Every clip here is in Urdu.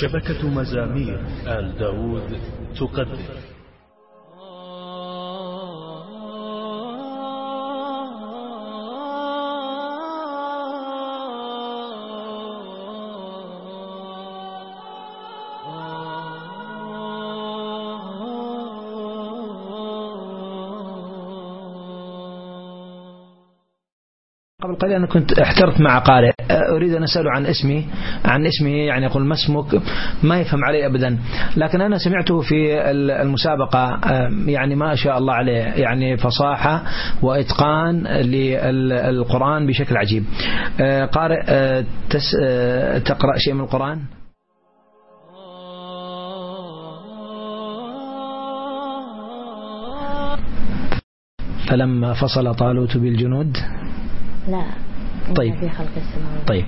شبكة مزامير آل داود تقدم. قبل قليل أنا كنت احترت مع قارئ. أريد أن أسأله عن اسمي، عن اسمه يعني يقول ما اسمك؟ ما يفهم علي أبدا. لكن أنا سمعته في المسابقة يعني ما شاء الله عليه، يعني فصاحة وإتقان للقرآن بشكل عجيب. قارئ تس تقرأ شيء من القرآن؟ فلما فصل طالوت بالجنود لا. طيب. في خلق السماوات. طيب.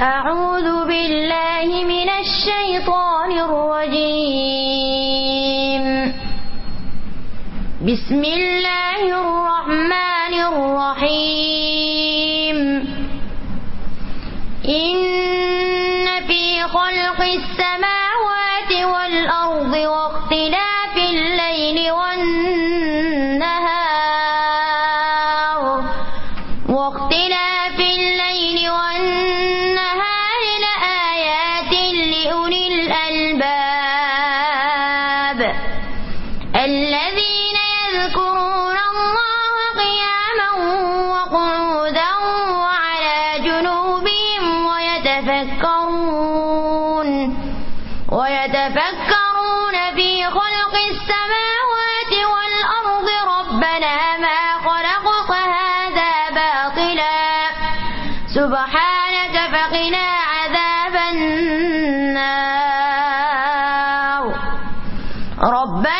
أعوذ بالله من الشيطان الرجيم. بسم الله واختلاف الليل والنهار لآيات لأولي الألباب. الذين يذكرون الله قياما وقعودا وعلى جنوبهم ويتفكرون ويتفكرون في خلق السماوات ربنا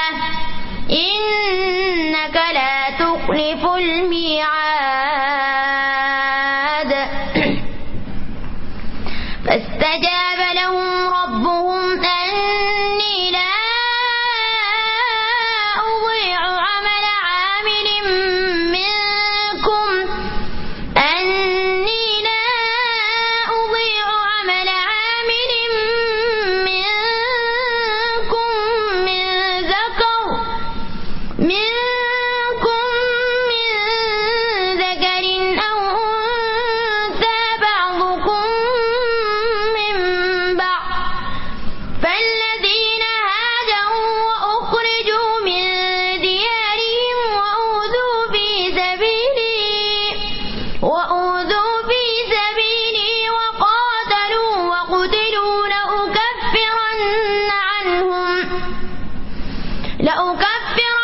الميعاد لأكفر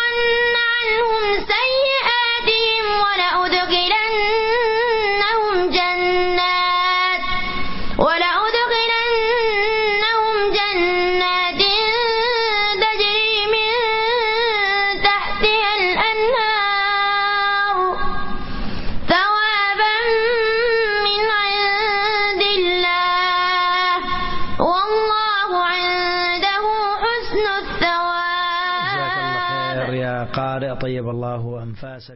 حسن جزاك الله الثواب